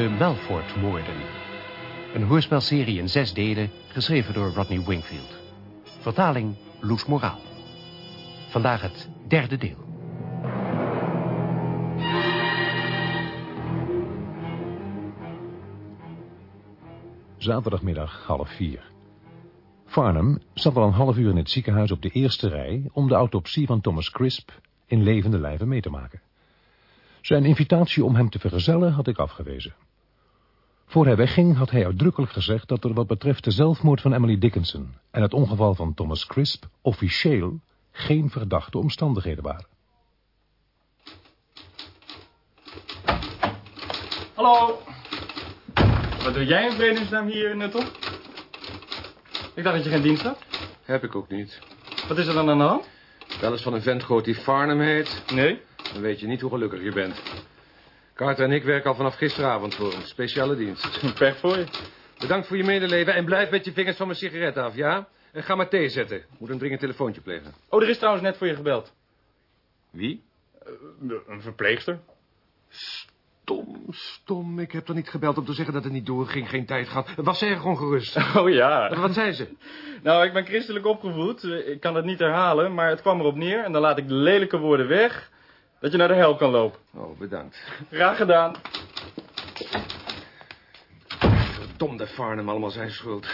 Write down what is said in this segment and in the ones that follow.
De Melford-moorden. Een hoorspelserie in zes delen, geschreven door Rodney Wingfield. Vertaling Loes Moraal. Vandaag het derde deel. Zaterdagmiddag half vier. Farnham zat al een half uur in het ziekenhuis op de eerste rij... om de autopsie van Thomas Crisp in levende lijven mee te maken. Zijn invitatie om hem te vergezellen had ik afgewezen. Voor hij wegging had hij uitdrukkelijk gezegd dat er wat betreft de zelfmoord van Emily Dickinson en het ongeval van Thomas Crisp officieel geen verdachte omstandigheden waren. Hallo. Wat doe jij in vredesnaam hier, Nuttel? Ik dacht dat je geen dienst had. Heb ik ook niet. Wat is er dan aan de hand? Wel eens van een vent gehoord die Farnham heet. Nee. Dan weet je niet hoe gelukkig je bent. Carter en ik werken al vanaf gisteravond voor een speciale dienst. Pech voor je. Bedankt voor je medeleven en blijf met je vingers van mijn sigaret af, ja? En ga maar thee zetten. Moet een dringend telefoontje plegen. Oh, er is trouwens net voor je gebeld. Wie? Uh, een verpleegster. Stom, stom. Ik heb er niet gebeld om te zeggen dat het niet doorging. Geen tijd gehad. Was ze erg ongerust? Oh ja. Wat zei ze? Nou, ik ben christelijk opgevoed. Ik kan het niet herhalen, maar het kwam erop neer. En dan laat ik de lelijke woorden weg. Dat je naar de hel kan lopen. Oh, bedankt. Graag gedaan. Verdomde Farnham, allemaal zijn schuld.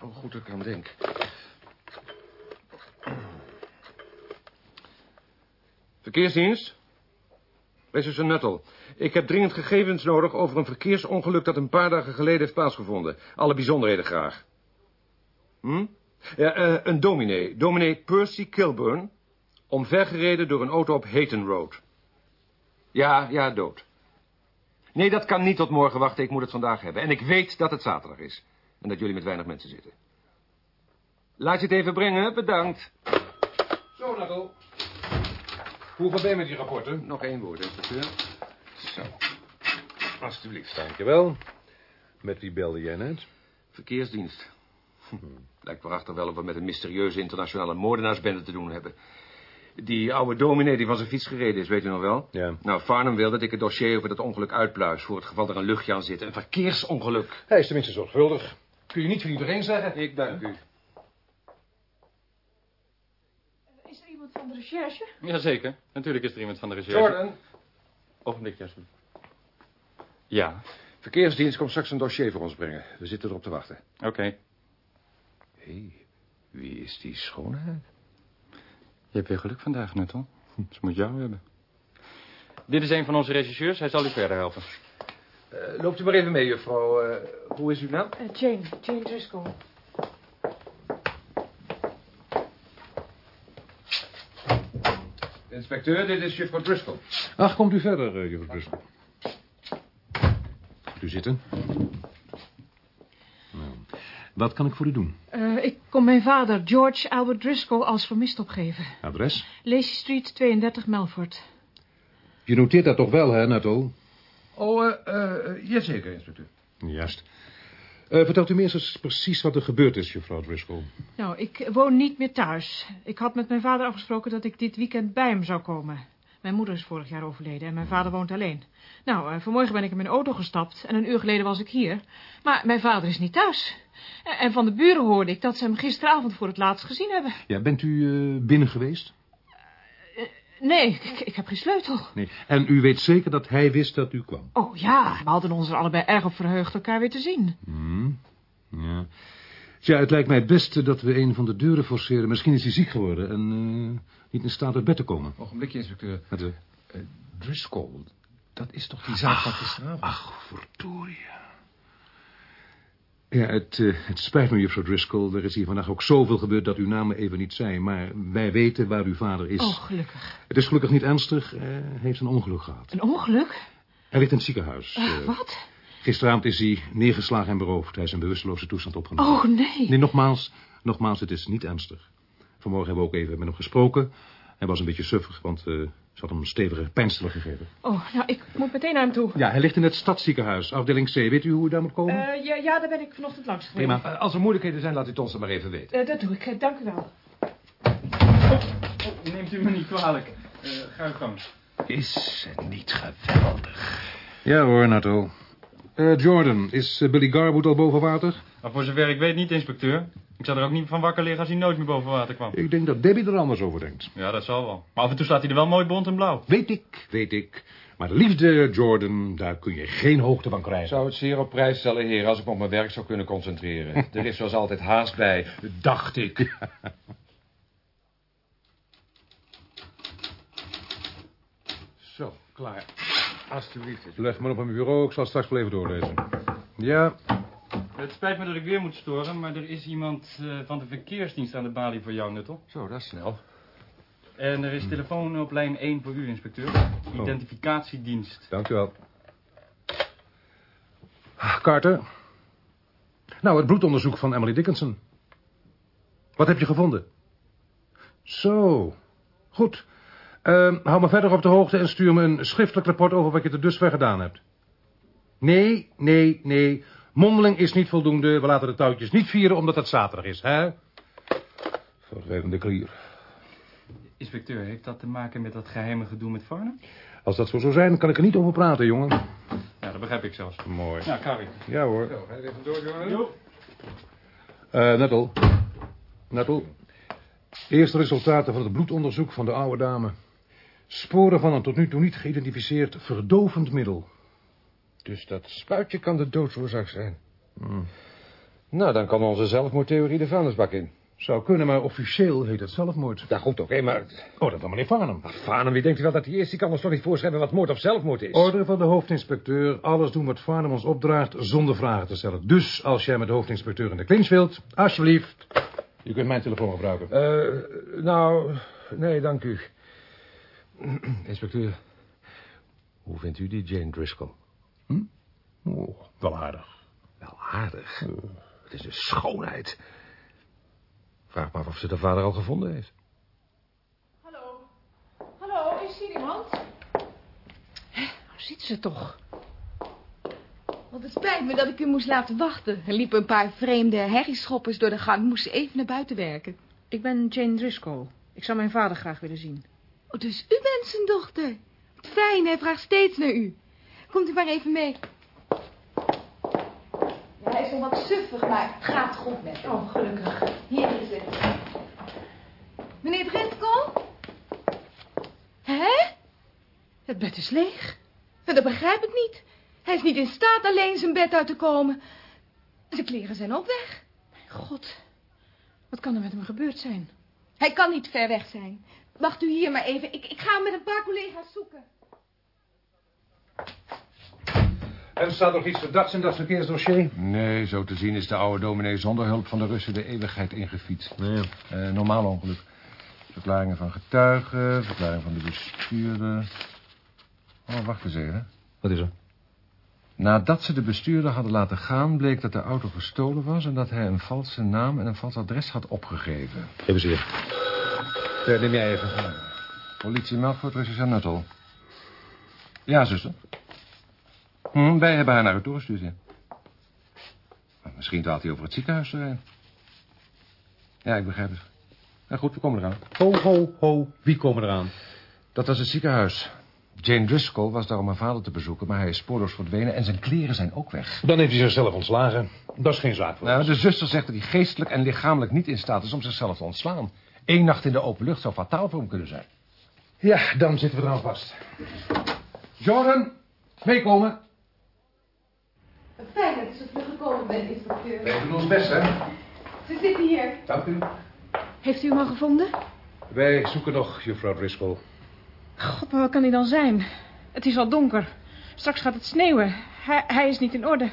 Oh, goed ik aan denk. Verkeersdienst? Wees Nuttel. Ik heb dringend gegevens nodig over een verkeersongeluk dat een paar dagen geleden heeft plaatsgevonden. Alle bijzonderheden graag. Hm? Ja, uh, een dominee. Dominee Percy Kilburn. Omvergereden door een auto op Hayton Road. Ja, ja, dood. Nee, dat kan niet tot morgen wachten. Ik moet het vandaag hebben. En ik weet dat het zaterdag is. En dat jullie met weinig mensen zitten. Laat je het even brengen. Bedankt. Zo, Nuttel. Hoe ver ben je met die rapporten? Nog één woord, inspecteur. Zo. Alsjeblieft. Dankjewel. Met wie belde jij net? Verkeersdienst. Hm. Lijkt waarachtig wel of we met een mysterieuze internationale moordenaarsbende te doen hebben. Die oude dominee die van zijn fiets gereden is, weet u nog wel? Ja. Nou, Farnham wil dat ik het dossier over dat ongeluk uitpluis... voor het geval er een luchtje aan zit. Een verkeersongeluk. Hij is tenminste zorgvuldig. Kun je niet voor iedereen zeggen? Ik dank u. Is er iemand van de recherche? Jazeker. Natuurlijk is er iemand van de recherche. Jordan. Ogenblikje, alsjeblieft. Ja, Verkeersdienst komt straks een dossier voor ons brengen. We zitten erop te wachten. oké. Hé, hey, wie is die schoonheid? Je hebt weer geluk vandaag, Nuttel. Ze moet jou hebben. Dit is een van onze regisseurs. Hij zal u verder helpen. Eh, loopt u maar even mee, juffrouw. Eh, hoe is uw naam? Eh, Jane, Jane Driscoll. Inspecteur, dit is juffrouw Driscoll. Ach, komt u verder, uh, juffrouw Driscoll. Gaat u zitten. Nou, wat kan ik voor u doen? Kom mijn vader, George Albert Driscoll, als vermist opgeven. Adres? Lacey Street 32, Melford. Je noteert dat toch wel, hè, Nato? Oh, eh, uh, jazeker, inspecteur. Juist. Uh, vertelt u me eerst eens precies wat er gebeurd is, juffrouw Driscoll. Nou, ik woon niet meer thuis. Ik had met mijn vader afgesproken dat ik dit weekend bij hem zou komen. Mijn moeder is vorig jaar overleden en mijn vader woont alleen. Nou, uh, vanmorgen ben ik in mijn auto gestapt en een uur geleden was ik hier. Maar mijn vader is niet thuis. En, van de buren hoorde ik dat ze hem gisteravond voor het laatst gezien hebben. Ja, bent u uh, binnen geweest? Nee, ik, ik, heb geen sleutel. Nee. En u weet zeker dat hij wist dat u kwam? Oh ja, we hadden ons er allebei erg op verheugd elkaar weer te zien. Hmm. Ja. Tja, het lijkt mij het beste dat we een van de deuren forceren. Misschien is hij ziek geworden en uh, niet in staat uit bed te komen. Ogenblikje, inspecteur. Uh... Uh, Driscoll, dat is toch die zaak van gisteravond? Ach, verdorie. Ja, het, uh, het spijt me, juffrouw Driscoll. Er is hier vandaag ook zoveel gebeurd dat uw naam even niet zei. Maar wij weten waar uw vader is. Oh, gelukkig. Het is gelukkig niet ernstig. Hij heeft een ongeluk gehad. Een ongeluk? Hij ligt in het ziekenhuis. Uh, wat? Gisteravond is hij neergeslagen en beroofd. Hij is in bewusteloze toestand opgenomen. Oh, nee. Nee, nogmaals, nogmaals, het is niet ernstig. Vanmorgen hebben we ook even met hem gesproken. Hij was een beetje suffig, want uh, ze had hem een stevige pijnstiller gegeven. Oh, nou, ik moet meteen naar hem toe. Ja, hij ligt in het stadsziekenhuis, afdeling C. Weet u hoe u daar moet komen? Uh, ja, ja, daar ben ik vanochtend langs geweest. Prima. Uh, als er moeilijkheden zijn, laat u het ons dan maar even weten. dat doe ik. dank u wel. Oh, oh, neemt u me niet kwalijk. ga uw gang. Is het niet geweldig? Ja hoor, Nato. Eh, Jordan, is eh, Billy Garwood al boven water? Maar voor zover ik weet niet, inspecteur. Ik zou er ook niet van wakker liggen als hij nooit meer boven water kwam. Ik denk dat Debbie er anders over denkt. Ja, dat zal wel. Maar af en toe staat hij er wel mooi bont en blauw. Weet ik, weet ik. Maar de liefde, Jordan, daar kun je geen hoogte van krijgen. Ik zou het zeer op prijs stellen, heer, als ik me op mijn werk zou kunnen concentreren. er is zoals altijd haast bij, dacht ik. Zo, klaar. Alsjeblieft. Leg maar op mijn bureau, ik zal straks wel even doorlezen. Ja, Het spijt me dat ik weer moet storen, maar er is iemand eh, van de verkeersdienst aan de balie voor jou, Nuttel. Zo, dat is snel. En er is telefoon op lijn 1 voor u, inspecteur. Identificatiedienst. dank u wel. Carter. Nou, het bloedonderzoek van Emily Dickinson. Wat heb je gevonden? Zo, goed. Ehm, hou me verder op de hoogte en stuur me een schriftelijk rapport over wat je er dusver gedaan hebt. Nee, nee, nee. Mondeling is niet voldoende. We laten de touwtjes niet vieren omdat het zaterdag is, hè? Vervelende klier. Inspecteur, heeft dat te maken met dat geheime gedoe met Farnham? Als dat zo zou zijn, kan ik er niet over praten, jongen. Ja, dat begrijp ik zelfs. Mooi. Ja, Carrie. Ja hoor. Zo, ga je even door, Jordan? Jo. Eh, Nettel. Nettel. Eerste resultaten van het bloedonderzoek van de oude dame. Sporen van een tot nu toe niet geïdentificeerd verdovend middel. Dus dat spuitje kan de doodsoorzaak zijn. Nou, dan kan onze zelfmoordtheorie de vuilnisbak in. Zou kunnen, maar officieel heet het zelfmoord. Ja, goed, oké, maar... Oh, dat van meneer Farnham. Farnham, wie denkt u wel dat hij is? Die kan ons toch niet voorschrijven wat moord of zelfmoord is? Order van de hoofdinspecteur. Alles doen wat Farnham ons opdraagt zonder vragen te stellen. Dus als jij met de hoofdinspecteur in de clinch wilt, alsjeblieft. Je kunt mijn telefoon gebruiken. Eh, nou, nee, dank u. Inspecteur, hoe vindt u die Jane Driscoll? Oh, wel aardig. Wel aardig. Het is een schoonheid. Vraag maar of ze de vader al gevonden heeft. Hallo. Hallo, is hier iemand? Hé, waar zit ze toch? Want het spijt me dat ik u moest laten wachten. Er liepen een paar vreemde herrieschoppers door de gang. Moest even naar buiten werken. Ik ben Jane Driscoll. Ik zou mijn vader graag willen zien. Oh, dus u bent zijn dochter. Wat fijn, hij vraagt steeds naar u. Komt u maar even mee. Ja, hij is nog wat suffig, maar het gaat goed met hem. Oh, gelukkig. Hier is het. Meneer Driscoll? Hè? Het bed is leeg. Dat begrijp ik niet. Hij is niet in staat alleen zijn bed uit te komen. Zijn kleren zijn ook weg. Mijn god. Wat kan er met hem gebeurd zijn? Hij kan niet ver weg zijn. Wacht u hier maar even. Ik, ik ga hem met een paar collega's zoeken. En staat nog iets verdachts in dat verkeersdossier? Nee, zo te zien is de oude dominee zonder hulp van de Russen de eeuwigheid ingefietst. Nee. Eh, normaal ongeluk. Verklaringen van getuigen, verklaring van de bestuurder. Oh, wacht eens even. Wat is er? Nadat ze de bestuurder hadden laten gaan, bleek dat de auto gestolen was... en dat hij een valse naam en een vals adres had opgegeven. Geef eens hier. Eh, neem jij even. Politie Melfort, regisseur Nuttel. Ja, zuster. Hm, wij hebben haar naar u toegestuurd, ja. Misschien dwaalt hij over het ziekenhuis erheen. Ja, ik begrijp het. Ja, goed, we komen eraan. Ho, ho, ho. Wie komen eraan? Dat was het ziekenhuis. Jane Driscoll was daar om haar vader te bezoeken... maar hij is spoorloos verdwenen en zijn kleren zijn ook weg. Dan heeft hij zichzelf ontslagen. Dat is geen zaak voor Nou, ons. de zuster zegt dat hij geestelijk en lichamelijk niet in staat is om zichzelf te ontslaan. Eén nacht in de open lucht zou fataal voor hem kunnen zijn. Ja, dan zitten we eraan vast. Jordan, meekomen. Fijn dat u zo vlug gekomen bent, inspecteur. Wij doen ons best, hè? Ze zitten hier. Dank u. Heeft u hem al gevonden? Wij zoeken nog juffrouw Driscoll. God, maar wat kan hij dan zijn? Het is al donker. Straks gaat het sneeuwen. Hij, hij is niet in orde.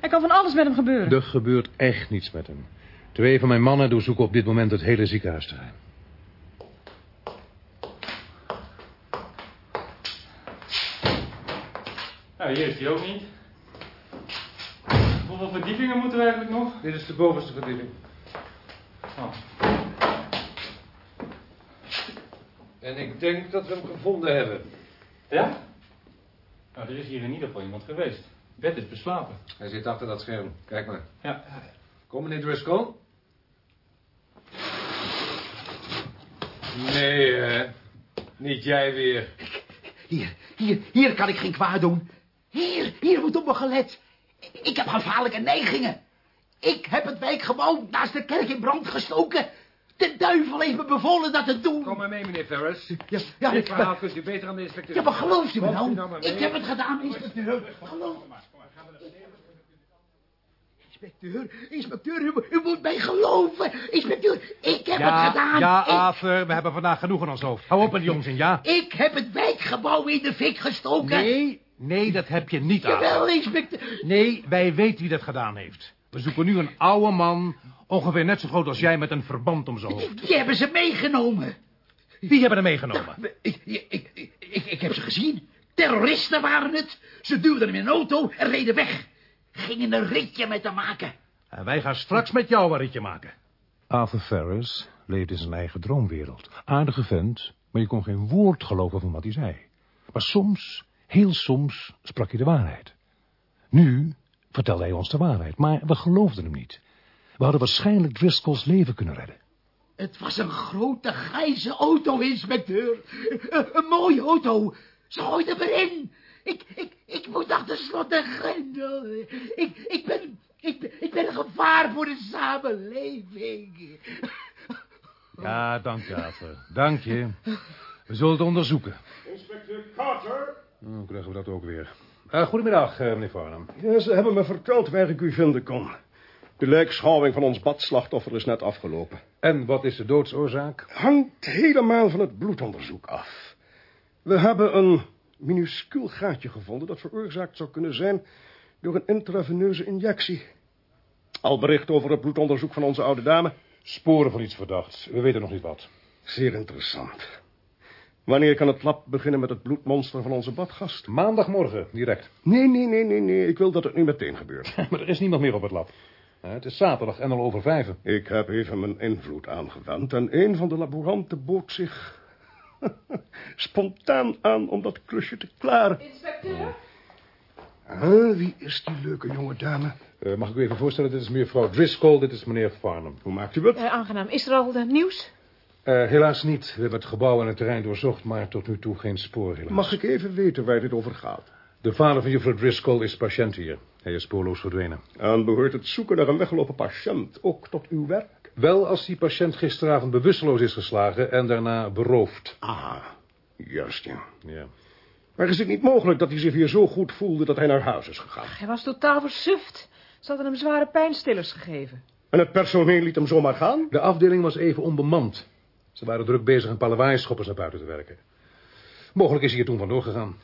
Er kan van alles met hem gebeuren. Er gebeurt echt niets met hem. Twee van mijn mannen doorzoeken op dit moment het hele ziekenhuisterrein. Nou, hier is hij ook niet. Hoeveel verdiepingen moeten we eigenlijk nog? Dit is de bovenste verdieping. Oh. En ik denk dat we hem gevonden hebben. Ja? Nou, er is hier in ieder geval iemand geweest. Het bed is beslapen. Hij zit achter dat scherm. Kijk maar. Ja. Kom, meneer Driscoll. Nee, hè. Niet jij weer. Hier, hier, hier kan ik geen kwaad doen. Hier, hier wordt op me gelet. Ik heb gevaarlijke neigingen. Ik heb het wijkgebouw naast de kerk in brand gestoken. De duivel heeft me bevolen dat te doen. Kom maar mee, meneer Ferris. Ja, ja, Dit ik- verhaal kunt u beter aan de inspecteur Ja, maar gelooft u me nou? maar ik heb het gedaan, inspecteur. Geloof Inspecteur, inspecteur, u, u moet mij geloven. Inspecteur, ik heb het gedaan. ja, ik, Arthur, we hebben vandaag genoeg aan ons hoofd. Hou op met die onzin, ja? ik heb het wijkgebouw in de fik gestoken. Nee, nee, dat heb je niet, Jawel, Arthur. inspecteur. Nee, wij weten wie dat gedaan heeft. We zoeken nu een oude man, ongeveer net zo groot als jij, met een verband om zijn hoofd. Die hebben ze meegenomen. Wie hebben er meegenomen? Ik, ik, ik, ik, ik heb ze gezien. Terroristen waren het. Ze duwden hem in een auto en reden weg. Gingen een ritje met hem maken. En wij gaan straks met jou een ritje maken. Arthur Ferris leefde in zijn eigen droomwereld. Aardige vent, maar je kon geen woord geloven van wat hij zei. Maar soms, heel soms, sprak hij de waarheid. Nu vertelde hij ons de waarheid, maar we geloofden hem niet. We hadden waarschijnlijk Driscoll's leven kunnen redden. Het was een grote grijze auto, inspecteur. Een, een mooie auto. Ze gooiden hem erin. Ik, ik, ik moet achter slot en grendel. Ik, ik, ben, ik, ik ben een gevaar voor de samenleving. Ja, dank je, Arthur. Dank je. We zullen het onderzoeken. Inspecteur Carter? Dan krijgen we dat ook weer. Eh, goedemiddag, eh, meneer Farnham. Ja, ze hebben me verteld waar ik u vinden kon. De lijkschouwing van ons badslachtoffer is net afgelopen. En wat is de doodsoorzaak? Hangt helemaal van het bloedonderzoek af. We hebben een minuscuul gaatje gevonden dat veroorzaakt zou kunnen zijn door een intraveneuze injectie. Al bericht over het bloedonderzoek van onze oude dame. Sporen van iets verdachts. We weten nog niet wat. Zeer interessant. Wanneer kan het lab beginnen met het bloedmonster van onze badgast? Maandagmorgen, direct. Nee, nee, nee, nee, nee. Ik wil dat het nu meteen gebeurt. Maar er is niemand meer op het lab. Eh, Het is zaterdag en al over vijven. Ik heb even mijn invloed aangewend en een van de laboranten bood zich spontaan aan om dat klusje te klaren. Inspecteur? Ah, wie is die leuke jonge dame? Eh, mag ik u even voorstellen, dit is mevrouw Driscoll, dit is meneer Farnham. Hoe maakt u het? Eh, aangenaam. Is er al eh, nieuws? Eh, helaas niet. We hebben het gebouw en het terrein doorzocht, maar tot nu toe geen spoor helaas. Mag ik even weten waar dit over gaat? De vader van juffrouw Driscoll is patiënt hier. Hij is spoorloos verdwenen. En behoort het zoeken naar een weggelopen patiënt ook tot uw werk? Wel als die patiënt gisteravond bewusteloos is geslagen en daarna beroofd. Ah, juist ja. Ja. Maar is het niet mogelijk dat hij zich weer zo goed voelde dat hij naar huis is gegaan? Hij was totaal versuft. Ze hadden hem zware pijnstillers gegeven. En het personeel liet hem zomaar gaan? De afdeling was even onbemand. Ze waren druk bezig een palawaaischoppers naar buiten te werken. Mogelijk is hij er toen vandoor gegaan.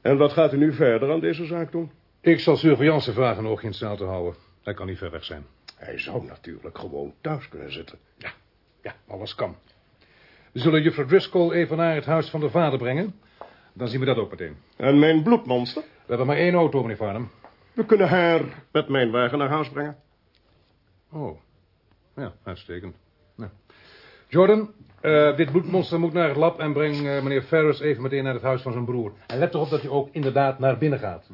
En wat gaat u nu verder aan deze zaak doen? Ik zal surveillance vragen een oogje in het zaal te houden. Hij kan niet ver weg zijn. Hij zou natuurlijk gewoon thuis kunnen zitten. Ja, ja, alles kan. We zullen juffrouw Driscoll even naar het huis van de vader brengen. Dan zien we dat ook meteen. En mijn bloedmonster? We hebben maar één auto, meneer Farnham. We kunnen haar met mijn wagen naar huis brengen. Oh, ja, uitstekend. Ja. Jordan, eh, dit bloedmonster moet naar het lab en breng eh, meneer Ferris even meteen naar het huis van zijn broer. En let erop dat hij ook inderdaad naar binnen gaat.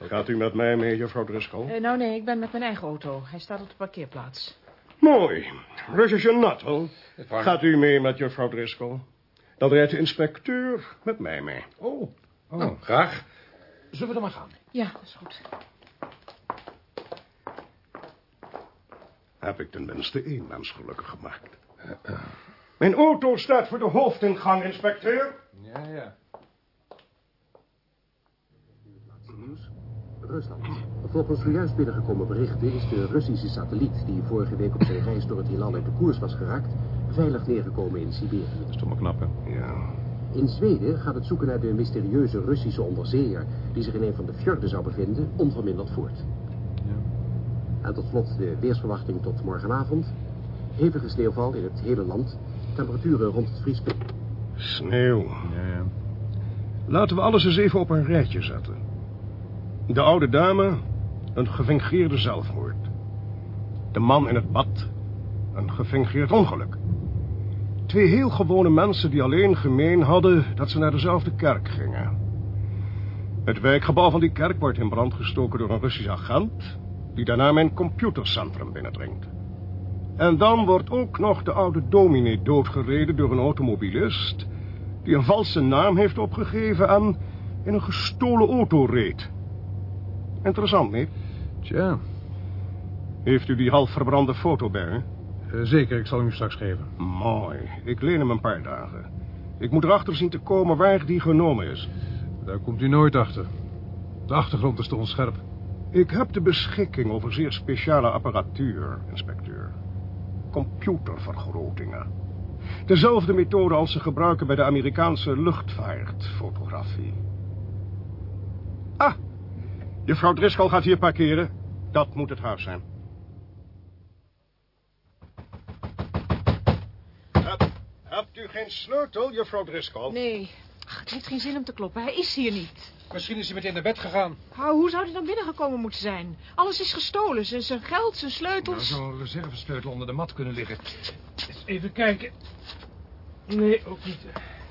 Gaat u met mij mee, juffrouw Driscoll? Eh, nou nee, ik ben met mijn eigen auto. Hij staat op de parkeerplaats. Mooi. Regisseur Nuttall, gaat u mee met juffrouw Driscoll? Dan rijdt de inspecteur met mij mee. Oh, oh graag. Zullen we dan maar gaan? Ja, dat is goed. Heb ik tenminste één mens gelukkig gemaakt. Mijn auto staat voor de hoofdingang, inspecteur. Ja, ja. Rusland. Volgens zojuist binnengekomen berichten is de Russische satelliet... die vorige week op zijn reis door het heelal uit de koers was geraakt... veilig neergekomen in Siberië. Dat is toch maar knap, hè? Ja. In Zweden gaat het zoeken naar de mysterieuze Russische onderzeeër... die zich in een van de fjorden zou bevinden, onverminderd voort. En tot slot de weersverwachting tot morgenavond. Hevige sneeuwval in het hele land. Temperaturen rond het vriespunt. Sneeuw. Ja, ja. Laten we alles eens even op een rijtje zetten. De oude dame, een gefingeerde zelfmoord. De man in het bad, een gefingeerd ongeluk. Twee heel gewone mensen die alleen gemeen hadden dat ze naar dezelfde kerk gingen. Het wijkgebouw van die kerk wordt in brand gestoken door een Russisch agent... die daarna mijn computercentrum binnendringt. En dan wordt ook nog de oude dominee doodgereden door een automobilist... die een valse naam heeft opgegeven en in een gestolen auto reed. Interessant, niet? Tja, Heeft u die half verbrande foto bij u? eh, zeker, ik zal hem u straks geven. Mooi. Ik leen hem een paar dagen. Ik moet erachter zien te komen waar die genomen is. Daar komt u nooit achter. De achtergrond is te onscherp. Ik heb de beschikking over zeer speciale apparatuur, inspecteur. Computervergrotingen. Dezelfde methode als ze gebruiken bij de Amerikaanse luchtvaartfotografie. Juffrouw Driscoll gaat hier parkeren. Dat moet het huis zijn. Heb, hebt u geen sleutel, juffrouw Driscoll? Nee, Ach, het heeft geen zin om te kloppen. Hij is hier niet. Misschien is hij meteen naar bed gegaan. Oh, hoe zou hij dan binnengekomen moeten zijn? Alles is gestolen. Zijn, zijn geld, zijn Nou, sleutels. zou een reservesleutel onder de mat kunnen liggen. Eens even kijken. Nee, ook niet.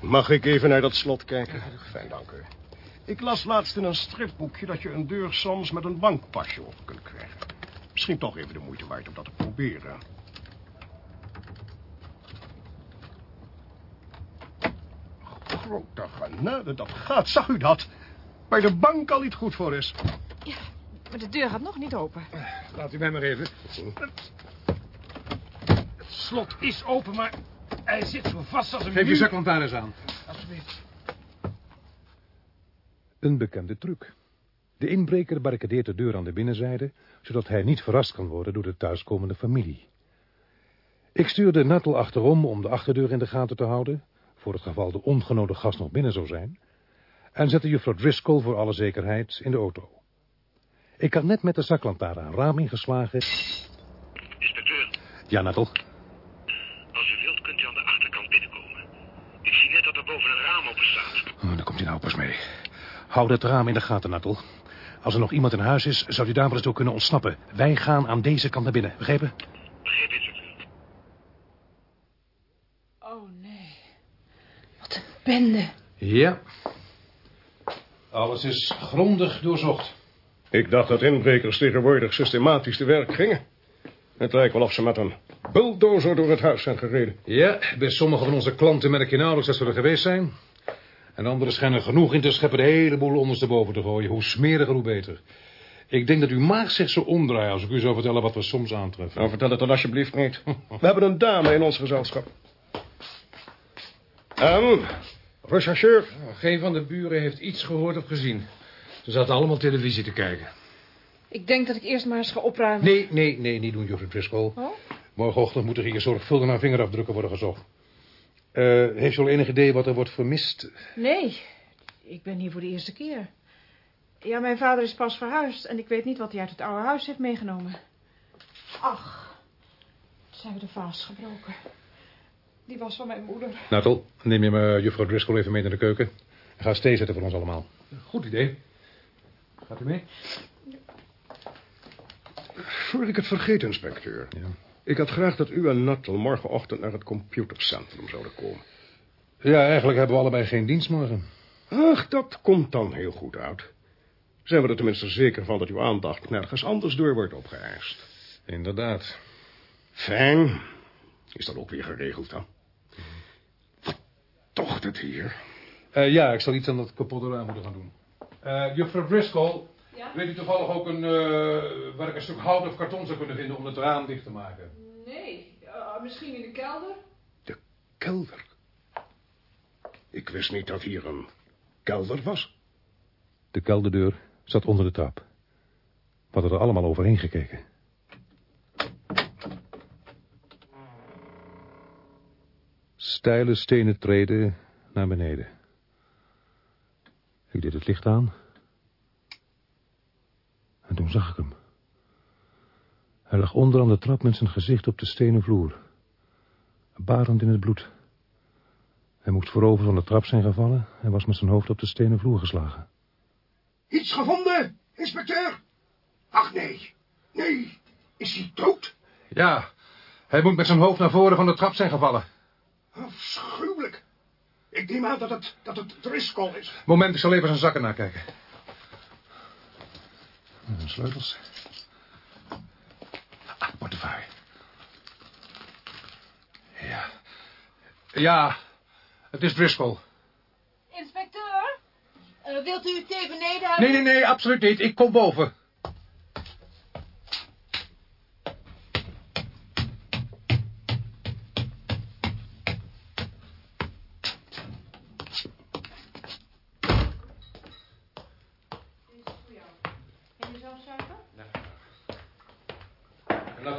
Mag ik even naar dat slot kijken? Fijn, dank u. Ik las laatst in een stripboekje dat je een deur soms met een bankpasje op kunt krijgen. Misschien toch even de moeite waard om dat te proberen. Grote genade, dat gaat. Zag u dat? Waar de bank al niet goed voor is. Ja, maar de deur gaat nog niet open. Laat u mij maar even. Het slot is open, maar hij zit zo vast als een Geef je muur. zaklantaarn eens aan. Alsjeblieft. Een bekende truc. De inbreker barricadeert de deur aan de binnenzijde, zodat hij niet verrast kan worden door de thuiskomende familie. Ik stuurde Nattel achterom om de achterdeur in de gaten te houden, voor het geval de ongenodigde gast nog binnen zou zijn, en zette juffrouw Driscoll voor alle zekerheid in de auto. Ik had net met de zaklantaarn een raam ingeslagen. Inspecteur, Ja, Nattel. als u wilt kunt u aan de achterkant binnenkomen. Ik zie net dat er boven een raam open staat. Oh, daar komt hij nou pas mee. Hou dat raam in de gaten, Nattel. Als er nog iemand in huis is, zou hij daar wel eens door kunnen ontsnappen. Wij gaan aan deze kant naar binnen, begrepen? Inspecteur. Oh, nee. Wat een bende. Ja. Alles is grondig doorzocht. Ik dacht dat inbrekers tegenwoordig systematisch te werk gingen. Het lijkt wel of ze met een bulldozer door het huis zijn gereden. Ja, bij sommige van onze klanten merk je nauwelijks dat ze er geweest zijn. En anderen schijnen genoeg in te scheppen de hele boel ondersteboven te gooien. Hoe smeriger, hoe beter. Ik denk dat uw maag zich zo omdraait als ik u zou vertellen wat we soms aantreffen. Nou, vertel het dan alsjeblieft niet. We hebben een dame in ons gezelschap. En, rechercheur. Geen van de buren heeft iets gehoord of gezien. Ze zaten allemaal televisie te kijken. Ik denk dat ik eerst maar eens ga opruimen. Nee, nee, nee, niet doen, juffrouw Driscoll. Oh? Morgenochtend moeten hier zorgvuldig naar vingerafdrukken worden gezocht. Eh, heeft u al enig idee wat er wordt vermist? Nee, ik ben hier voor de eerste keer. Ja, mijn vader is pas verhuisd en ik weet niet wat hij uit het oude huis heeft meegenomen. Ach, zijn we de vaas gebroken. Die was van mijn moeder. Natel, neem je me juffrouw Driscoll even mee naar de keuken. En ga thee zetten voor ons allemaal. Goed idee. Gaat u mee? Voor ik het vergeet, inspecteur. Ja. Ik had graag dat u en Nattel morgenochtend naar het computercentrum zouden komen. Ja, eigenlijk hebben we allebei geen dienst morgen. Ach, dat komt dan heel goed uit. Zijn we er tenminste zeker van dat uw aandacht nergens anders door wordt opgeëist. Inderdaad. Fijn. Is dat ook weer geregeld dan? Wat tocht het hier? Eh, ja, ik zal iets aan dat kapotte raam moeten gaan doen. Eh juffrouw Driscoll, weet u toevallig ook een, eh, waar ik een stuk hout of karton zou kunnen vinden om het raam dicht te maken? Nee, eh, misschien in de kelder? De kelder. Ik wist niet dat hier een kelder was. De kelderdeur zat onder de trap. We hadden er allemaal overheen gekeken. Steile stenen treden naar beneden. Ik deed het licht aan. En toen zag ik hem. Hij lag onderaan de trap met zijn gezicht op de stenen vloer. Barend in het bloed. Hij moest voorover van de trap zijn gevallen en was met zijn hoofd op de stenen vloer geslagen. Iets gevonden, inspecteur? Ach, nee. Nee. Is hij dood? Ja, hij moet met zijn hoofd naar voren van de trap zijn gevallen. Afschuwelijk. Ik neem aan dat het, dat het Driscoll is. Moment, ik zal even zijn zakken nakijken. Zijn sleutels. Ah, portefeuille. Ja. Ja, het is Driscoll. Inspecteur? Eh, wilt u thee beneden hebben? Nee, nee, nee, absoluut niet. Ik kom boven.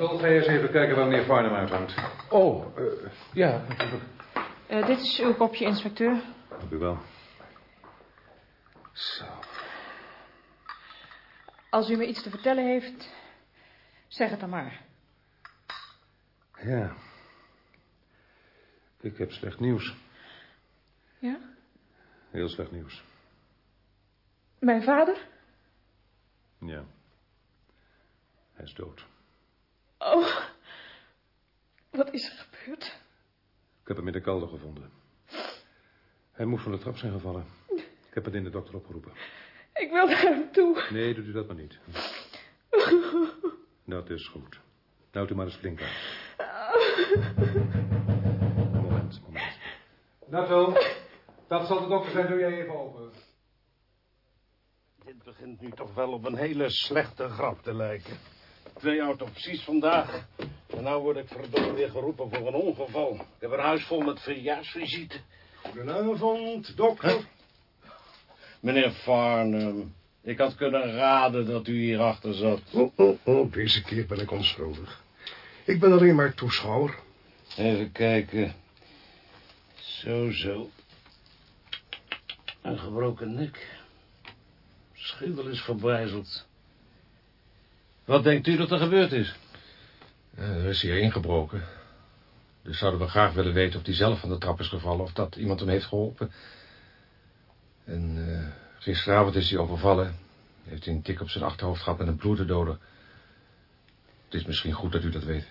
Ga je eens even kijken waar meneer Farnham uithangt. Oh, uh, ja, natuurlijk. Uh, dit is uw kopje, inspecteur. Dank u wel. Zo. Als u me iets te vertellen heeft, zeg het dan maar. Ja. Ik heb slecht nieuws. Ja? Heel slecht nieuws. Mijn vader? Ja. Hij is dood. Oh. Wat is er gebeurd? Ik heb hem in de kelder gevonden. Hij moet van de trap zijn gevallen. Ik heb het in de dokter opgeroepen. Ik wil naar hem toe. Nee, doet u dat maar niet. Dat is goed. Nou, u maar eens flink aan. Moment, moment. Nuttall, dat zal de dokter zijn. Doe jij even open. Dit begint nu toch wel op een hele slechte grap te lijken. Twee autopsies vandaag. En nou word ik verdomme weer geroepen voor een ongeval. Ik heb een huis vol met verjaarsvisite. Goedenavond, dokter. Meneer Farnham, ik had kunnen raden dat u hierachter zat. Oh, oh, oh, deze keer ben ik onschuldig. Ik ben alleen maar toeschouwer. Even kijken. Zo, zo. Een gebroken nek. Schildel is verbrijzeld. Wat denkt u dat er gebeurd is? er is hier ingebroken. Dus zouden we graag willen weten of hij zelf van de trap is gevallen... of dat iemand hem heeft geholpen. En uh, gisteravond is hij overvallen. Heeft hij een tik op zijn achterhoofd gehad met een bloedendoder. Het is misschien goed dat u dat weet.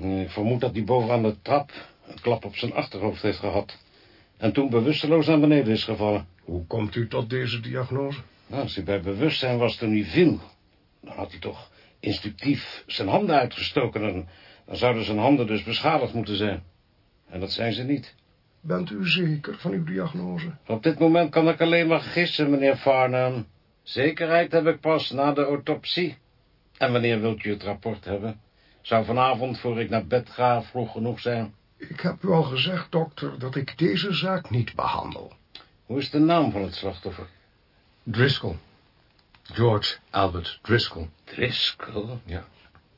Ik vermoed dat hij bovenaan de trap een klap op zijn achterhoofd heeft gehad. En toen bewusteloos naar beneden is gevallen. Hoe komt u tot deze diagnose? Nou, als hij bij bewustzijn was toen hij viel... dan had hij toch instinctief zijn handen uitgestoken... en dan zouden zijn handen dus beschadigd moeten zijn. En dat zijn ze niet. Bent u zeker van uw diagnose? Op dit moment kan ik alleen maar gissen, meneer Farnham. Zekerheid heb ik pas na de autopsie. En wanneer wilt u het rapport hebben? Zou vanavond, voor ik naar bed ga, vroeg genoeg zijn? Ik heb u al gezegd, dokter, dat ik deze zaak niet behandel. Hoe is de naam van het slachtoffer? Driscoll. George Albert Driscoll. Driscoll? Ja.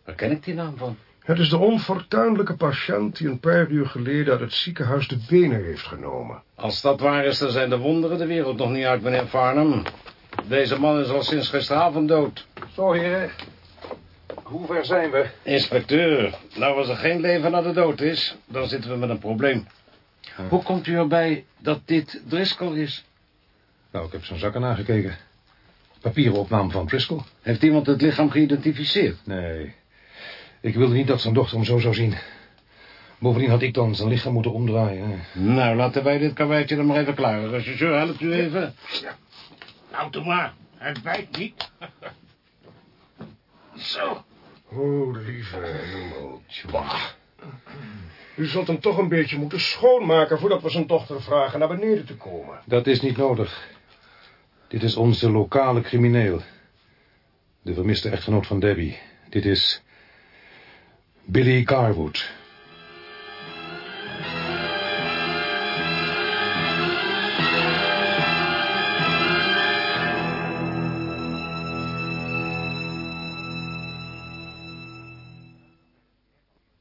Waar ken ik die naam van? Het is de onfortuinlijke patiënt die een paar uur geleden uit het ziekenhuis de benen heeft genomen. Als dat waar is, dan zijn de wonderen de wereld nog niet uit, meneer Farnham. Deze man is al sinds gisteravond dood. Zo, heren. Hoe ver zijn we? Inspecteur, nou als er geen leven naar de dood is, dan zitten we met een probleem. Hoe komt u erbij dat dit Driscoll is? Nou, ik heb zijn zakken nagekeken. Papieren op naam van Driscoll. Heeft iemand het lichaam geïdentificeerd? Nee. Ik wilde niet dat zijn dochter hem zo zou zien. Bovendien had ik dan zijn lichaam moeten omdraaien. Nou, laten wij dit karweitje dan maar even klaar. Regisseur, helpt u even? Ja. Nou, doe maar. Het bijt niet. Zo. Oh, lieve hemel. Bah. U zult hem toch een beetje moeten schoonmaken... voordat we zijn dochter vragen naar beneden te komen. Dat is niet nodig. Dit is onze lokale crimineel. De vermiste echtgenoot van Debbie. Dit is... Billy Carwood.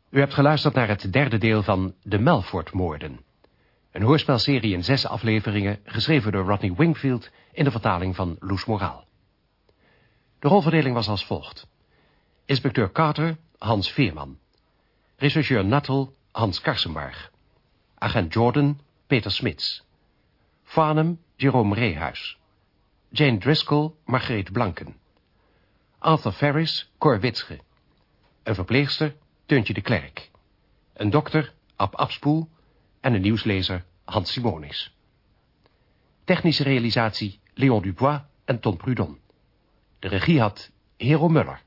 U hebt geluisterd naar het derde deel van De Melford-moorden. Een hoorspelserie in zes afleveringen, geschreven door Rodney Wingfield... in de vertaling van Loes Moraal. De rolverdeling was als volgt. Inspecteur Carter, Hans Veerman. Rechercheur Nuttall, Hans Karsenbarg. Agent Jordan, Peter Smits. Farnham, Jerome Reehuis. Jane Driscoll, Margreet Blanken. Arthur Ferris, Cor Witsche. Een verpleegster, Teuntje de Klerk. Een dokter, Ab Abspoel. En een nieuwslezer, Hans Simonis. Technische realisatie, Leon Dubois en Tom Prudon. De regie had Hero Muller.